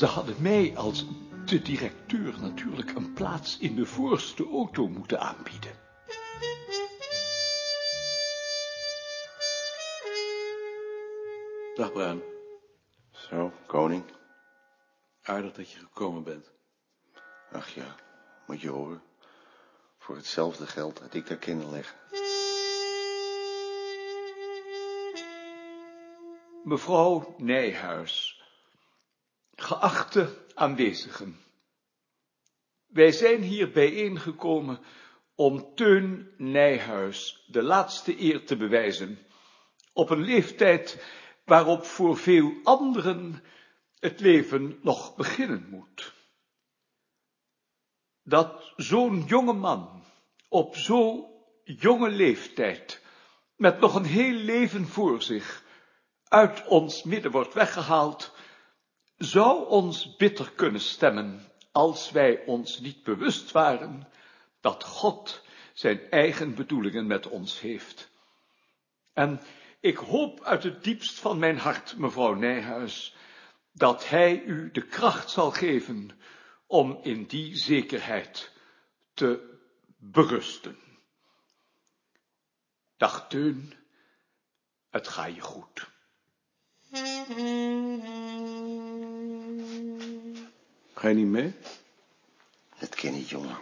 Ze hadden mij als de directeur natuurlijk een plaats in de voorste auto moeten aanbieden. Dag Bruin. Zo, koning. Aardig dat je gekomen bent. Ach ja, moet je horen. Voor hetzelfde geld had ik daar kunnen leggen. Mevrouw Nijhuis, geachte aanwezigen. Wij zijn hier bijeengekomen om Teun Nijhuis de laatste eer te bewijzen, op een leeftijd waarop voor veel anderen het leven nog beginnen moet. Dat zo'n jonge man op zo'n jonge leeftijd, met nog een heel leven voor zich, uit ons midden wordt weggehaald, zou ons bitter kunnen stemmen als wij ons niet bewust waren dat God zijn eigen bedoelingen met ons heeft. En ik hoop uit het diepst van mijn hart, mevrouw Nijhuis, dat hij u de kracht zal geven om in die zekerheid te berusten. Dag Teun, het ga je goed. Ga je niet mee? Het ken niet, jongen.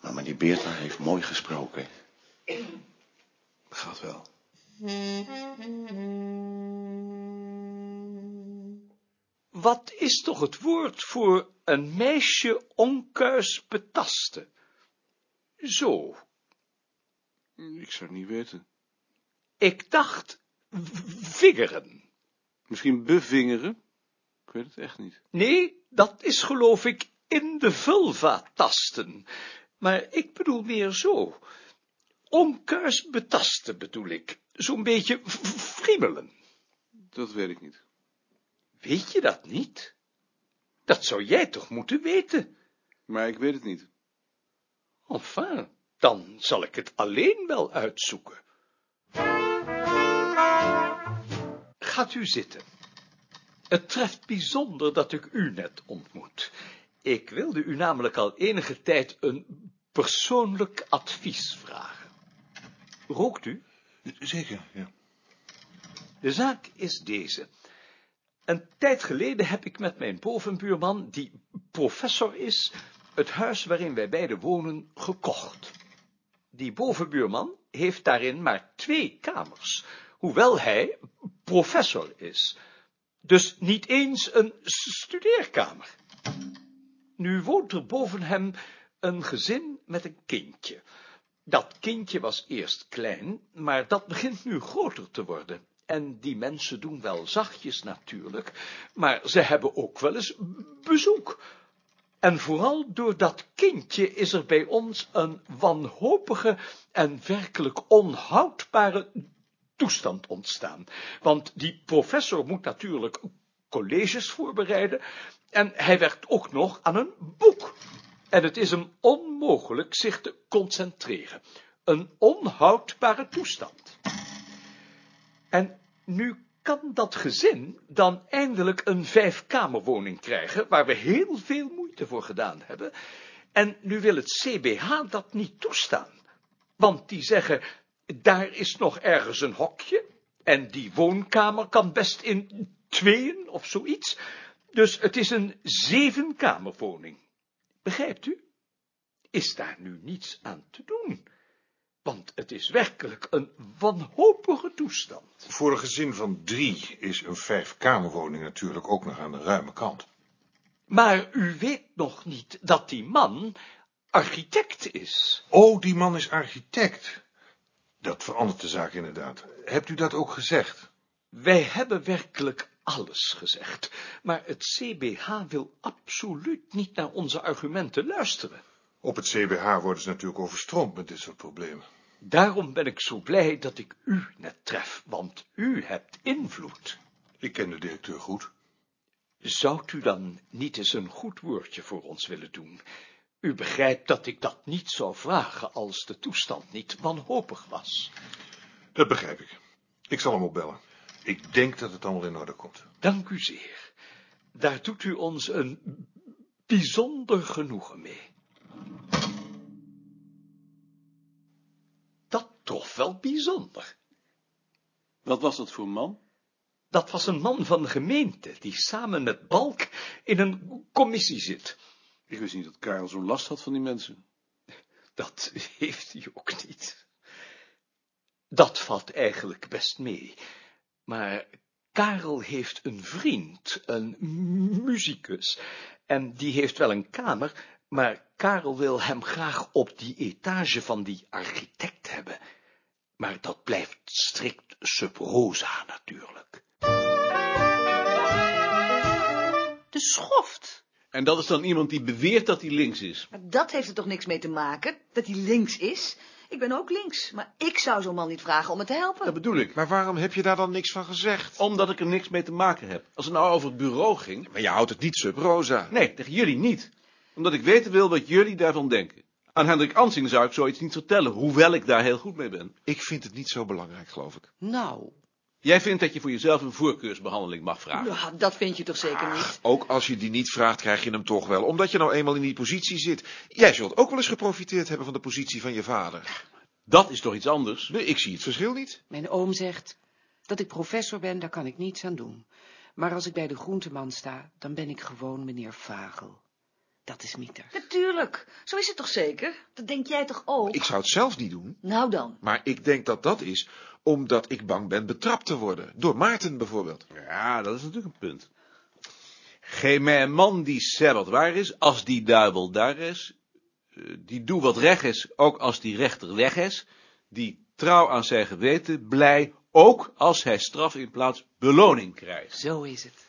Maar meneer Beerta heeft mooi gesproken. Gaat wel. Wat is toch het woord voor een meisje onkuis betasten? Zo, Ik zou het niet weten. ik dacht vingeren. Misschien bevingeren? Ik weet het echt niet. Nee, dat is geloof ik in de vulva tasten. Maar ik bedoel meer zo. Onkuis betasten bedoel ik. Zo'n beetje friemelen. Dat weet ik niet. Weet je dat niet? Dat zou jij toch moeten weten? Maar ik weet het niet. Enfin, dan zal ik het alleen wel uitzoeken. Gaat u zitten. Het treft bijzonder dat ik u net ontmoet. Ik wilde u namelijk al enige tijd een persoonlijk advies vragen. Rookt u? Zeker, ja. De zaak is deze. Een tijd geleden heb ik met mijn bovenbuurman, die professor is, het huis waarin wij beiden wonen, gekocht. Die bovenbuurman heeft daarin maar twee kamers, hoewel hij professor is. Dus niet eens een studeerkamer. Nu woont er boven hem een gezin met een kindje. Dat kindje was eerst klein, maar dat begint nu groter te worden. En die mensen doen wel zachtjes natuurlijk, maar ze hebben ook wel eens bezoek. En vooral door dat kindje is er bij ons een wanhopige en werkelijk onhoudbare toestand ontstaan. Want die professor moet natuurlijk colleges voorbereiden en hij werkt ook nog aan een boek. En het is hem onmogelijk zich te concentreren. Een onhoudbare toestand. En nu kan dat gezin dan eindelijk een vijfkamerwoning krijgen, waar we heel veel moeite voor gedaan hebben. En nu wil het CBH dat niet toestaan. Want die zeggen, daar is nog ergens een hokje, en die woonkamer kan best in tweeën of zoiets. Dus het is een zevenkamerwoning. Begrijpt u? Is daar nu niets aan te doen? Want het is werkelijk een wanhopige toestand. Voor een gezin van drie is een vijfkamerwoning natuurlijk ook nog aan de ruime kant. Maar u weet nog niet dat die man architect is. Oh, die man is architect. Dat verandert de zaak inderdaad. Hebt u dat ook gezegd? Wij hebben werkelijk alles gezegd, maar het CBH wil absoluut niet naar onze argumenten luisteren. Op het CBH worden ze natuurlijk overstroomd met dit soort problemen. Daarom ben ik zo blij dat ik u net tref, want u hebt invloed. Ik ken de directeur goed. Zou u dan niet eens een goed woordje voor ons willen doen? U begrijpt dat ik dat niet zou vragen als de toestand niet wanhopig was. Dat begrijp ik. Ik zal hem opbellen. Ik denk dat het allemaal in orde komt. Dank u zeer. Daar doet u ons een bijzonder genoegen mee. Dat trof wel bijzonder. Wat was dat voor man? Dat was een man van de gemeente, die samen met Balk in een commissie zit. Ik wist niet dat Karel zo'n last had van die mensen. Dat heeft hij ook niet. Dat valt eigenlijk best mee. Maar Karel heeft een vriend, een muzikus, en die heeft wel een kamer, maar Karel wil hem graag op die etage van die architect hebben. Maar dat blijft strikt sub rosa natuurlijk. De schoft. En dat is dan iemand die beweert dat hij links is. Maar dat heeft er toch niks mee te maken, dat hij links is? Ik ben ook links, maar ik zou zo'n man niet vragen om me te helpen. Dat bedoel ik. Maar waarom heb je daar dan niks van gezegd? Omdat ik er niks mee te maken heb. Als het nou over het bureau ging... Maar je houdt het niet sub rosa. Nee, tegen jullie niet. Omdat ik weten wil wat jullie daarvan denken. Aan Hendrik Ansing zou ik zoiets niet vertellen, hoewel ik daar heel goed mee ben. Ik vind het niet zo belangrijk, geloof ik. Nou, Jij vindt dat je voor jezelf een voorkeursbehandeling mag vragen. ja, dat vind je toch zeker niet? Ook als je die niet vraagt, krijg je hem toch wel, omdat je nou eenmaal in die positie zit. Jij zult ook wel eens geprofiteerd hebben van de positie van je vader. Dat is toch iets anders? Nee, ik zie het verschil niet. Mijn oom zegt dat ik professor ben, daar kan ik niets aan doen. Maar als ik bij de groenteman sta, dan ben ik gewoon meneer Vagel. Dat is Mieter. Natuurlijk, zo is het toch zeker? Dat denk jij toch ook? Ik zou het zelf niet doen, Nou dan. maar ik denk dat dat is omdat ik bang ben betrapt te worden. Door Maarten bijvoorbeeld. Ja, dat is natuurlijk een punt. Geef mij een man die sabbat waar is, als die duivel daar is. eh, Die doe wat recht is, ook als die rechter weg is. Die trouw aan zijn geweten, blij, ook als hij straf in plaats beloning krijgt. Zo is het.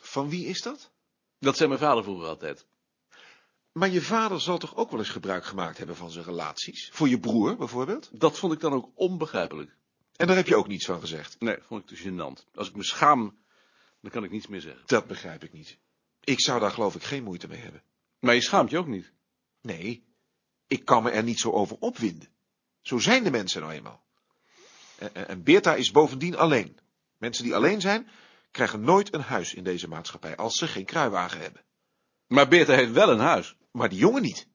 Van wie is dat? Dat zei mijn vader vroeger altijd. Maar je vader zal toch ook wel eens gebruik gemaakt hebben van zijn relaties? Voor je broer bijvoorbeeld? Dat vond ik dan ook onbegrijpelijk. En daar heb je ook niets van gezegd. Nee, vond ik te gênant. Als ik me schaam, dan kan ik niets meer zeggen. Dat begrijp ik niet. Ik zou daar geloof ik geen moeite mee hebben. Maar je schaamt je ook niet. Nee, ik kan me er niet zo over opwinden. Zo zijn de mensen nou eenmaal. En, en- Beerta is bovendien alleen. Mensen die alleen zijn, krijgen nooit een huis in deze maatschappij als ze geen kruiwagen hebben. Maar Beerta heeft wel een huis. Maar die jongen niet.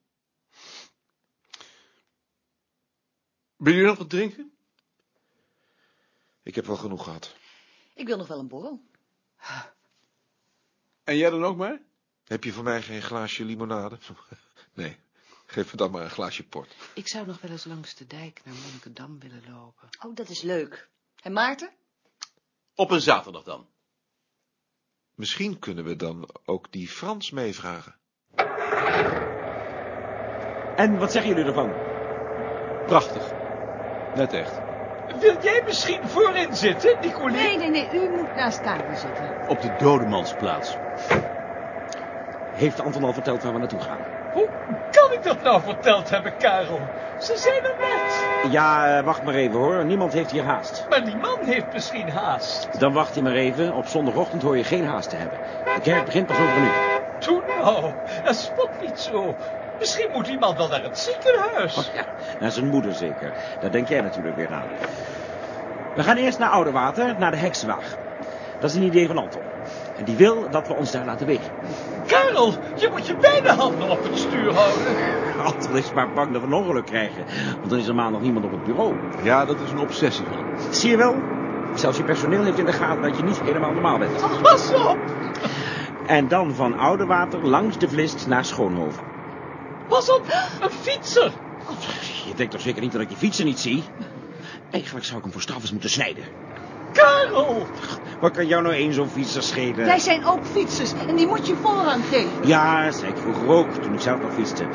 Wil je nog wat drinken? Ik heb wel genoeg gehad. Ik wil nog wel een borrel. En jij dan ook maar? Heb je voor mij geen glaasje limonade? Nee, geef me dan maar een glaasje port. Ik zou nog wel eens langs de dijk naar Monnikendam willen lopen. Oh, dat is leuk. En Maarten? Op een zaterdag dan. Misschien kunnen we dan ook die Frans meevragen. En wat zeggen jullie ervan? Prachtig. Net echt. Wil jij misschien voorin zitten, Nicolé? Nee, nee, nee, u moet naast Karel zitten. Op de dodemansplaats. Heeft Anton al verteld waar we naartoe gaan? Hoe kan ik dat nou verteld hebben, Karel? Ze zijn er net. Ja, eh, wacht maar even hoor. Niemand heeft hier haast. Maar die man heeft misschien haast. Dan wacht je maar even. Op zondagochtend hoor je geen haast te hebben. De kerk begint pas over een uur. Toen nou, dat spot niet zo. Misschien moet die man wel naar het ziekenhuis. Oh, ja, naar zijn moeder zeker. Daar denk jij natuurlijk weer aan. We gaan eerst naar Oudewater, naar de heksenwaag. Dat is een idee van Anton. En die wil dat we ons daar laten wegen. Karel, je moet je beide handen op het stuur houden. Anton is maar bang dat we een ongeluk krijgen. Want dan is er maandag niemand op het bureau. Ja, dat is een obsessie van hem. Zie je wel? Zelfs je personeel heeft in de gaten dat je niet helemaal normaal bent. Pas op, En dan van Oudewater langs de Vlist naar Schoonhoven. pas op, een fietser. Je denkt toch zeker niet dat ik die fietsen niet zie? Eigenlijk zou ik hem voor straf eens moeten snijden. Karel, Wat kan jou nou één zo'n fietser schelen? Wij zijn ook fietsers en die moet je voorrang geven. Ja, zei ik vroeger ook, toen ik zelf nog fietste.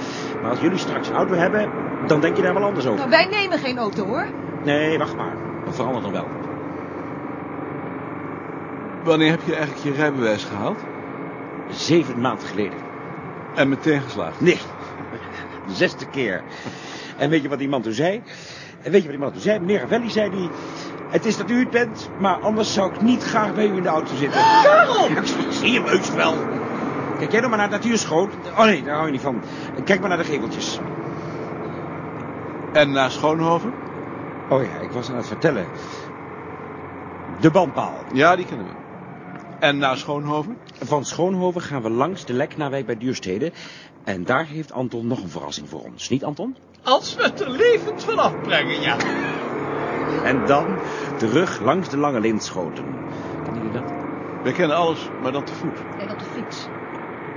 Maar als jullie straks een auto hebben, dan denk je daar wel anders over. Nou, wij nemen geen auto, hoor. Nee, wacht maar. Dat verandert nog wel. Wanneer heb je eigenlijk je rijbewijs gehaald? Zeven maanden geleden. En meteen geslaagd. Nee, de zesde keer. En weet je wat die man toen zei? En weet je wat die man toen zei? Meneer Ravelli zei die... Het is dat u het bent, maar anders zou ik niet graag bij u in de auto zitten. Karel! Ja, ik zie hem heus wel. Kijk jij nog maar naar het natuurschoot. Oh nee, daar hou je niet van. Kijk maar naar de geveltjes. En naar Schoonhoven? Oh ja, ik was aan het vertellen. De bandpaal. Ja, die kennen we. En naar Schoonhoven? Van Schoonhoven gaan we langs de Leknawijk bij Duurstede. En daar heeft Anton nog een verrassing voor ons. Niet, Anton? Als we het er levend vanaf brengen, ja. En dan terug langs de Lange Lindschoten. Kennen jullie dat? We kennen alles, maar dan te voet. En op de fiets.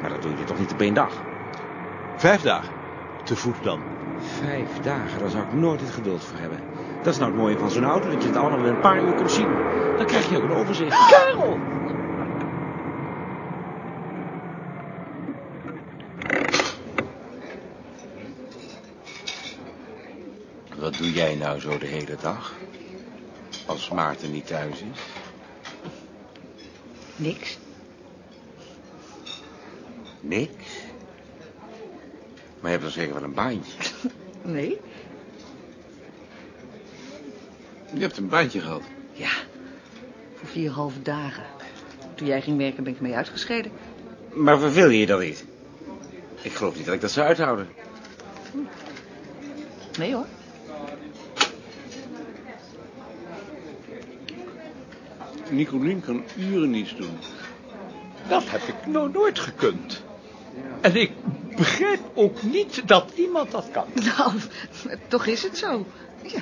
Maar dat doe je toch niet op één dag? Vijf dagen. Te voet dan. Vijf dagen, daar zou ik nooit het geduld voor hebben. Dat is nou het mooie van zo'n auto, dat je het allemaal in een paar uur kunt zien. Dan krijg je ook een overzicht. Karel! Doe jij nou zo de hele dag? Als Maarten niet thuis is? Niks. Niks. Maar je hebt dan zeker wel een baantje. Nee. Je hebt een baantje gehad. Ja. Voor vier halve dagen. Toen jij ging werken ben ik mee uitgescheiden. Maar verveel je je dan niet? Ik geloof niet dat ik dat zou uithouden. Nee hoor. Nicolien kan uren niets doen. Dat heb ik nou nooit gekund. En ik begrijp ook niet dat iemand dat kan. Nou, toch is het zo. Ja.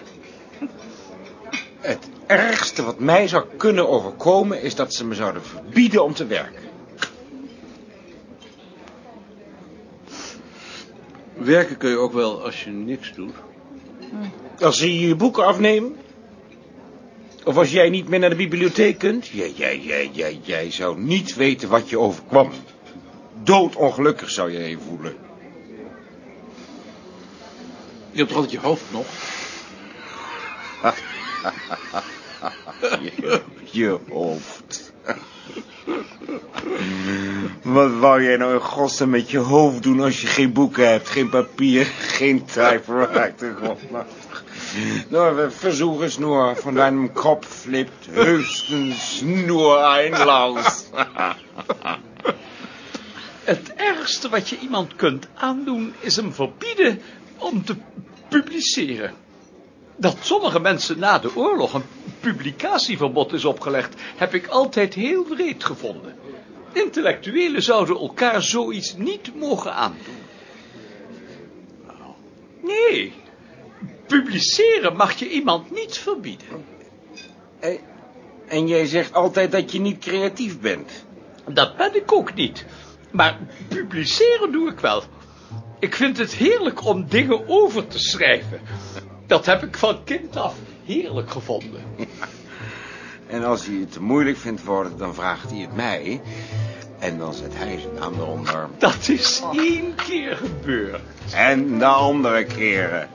Het ergste wat mij zou kunnen overkomen... is dat ze me zouden verbieden om te werken. Werken kun je ook wel als je niks doet. Als ze je je boeken afnemen? Of als jij niet meer naar de bibliotheek kunt? Jij, jij, jij, jij, jij zou niet weten wat je overkwam. Doodongelukkig zou je je voelen. Je hebt toch altijd je hoofd nog? Je, je hoofd. Wat wou jij nou in godsnaam met je hoofd doen als je geen boeken hebt, geen papier, geen typewriter? Nou, versuches nur, von deinem Kopf lebt höchstens nur ein Laus. Het ergste wat je iemand kunt aandoen is hem verbieden om te publiceren. Dat sommige mensen na de oorlog een publicatieverbod is opgelegd, heb ik altijd heel wreed gevonden. Intellectuelen zouden elkaar zoiets niet mogen aandoen. Nee, publiceren mag je iemand niet verbieden. En jij zegt altijd dat je niet creatief bent. Dat ben ik ook niet. Maar publiceren doe ik wel. Ik vind het heerlijk om dingen over te schrijven. Dat heb ik van kind af heerlijk gevonden. En als hij het te moeilijk vindt worden, dan vraagt hij het mij. En dan zet hij zijn naam eronder. Dat is één keer gebeurd. En de andere keren.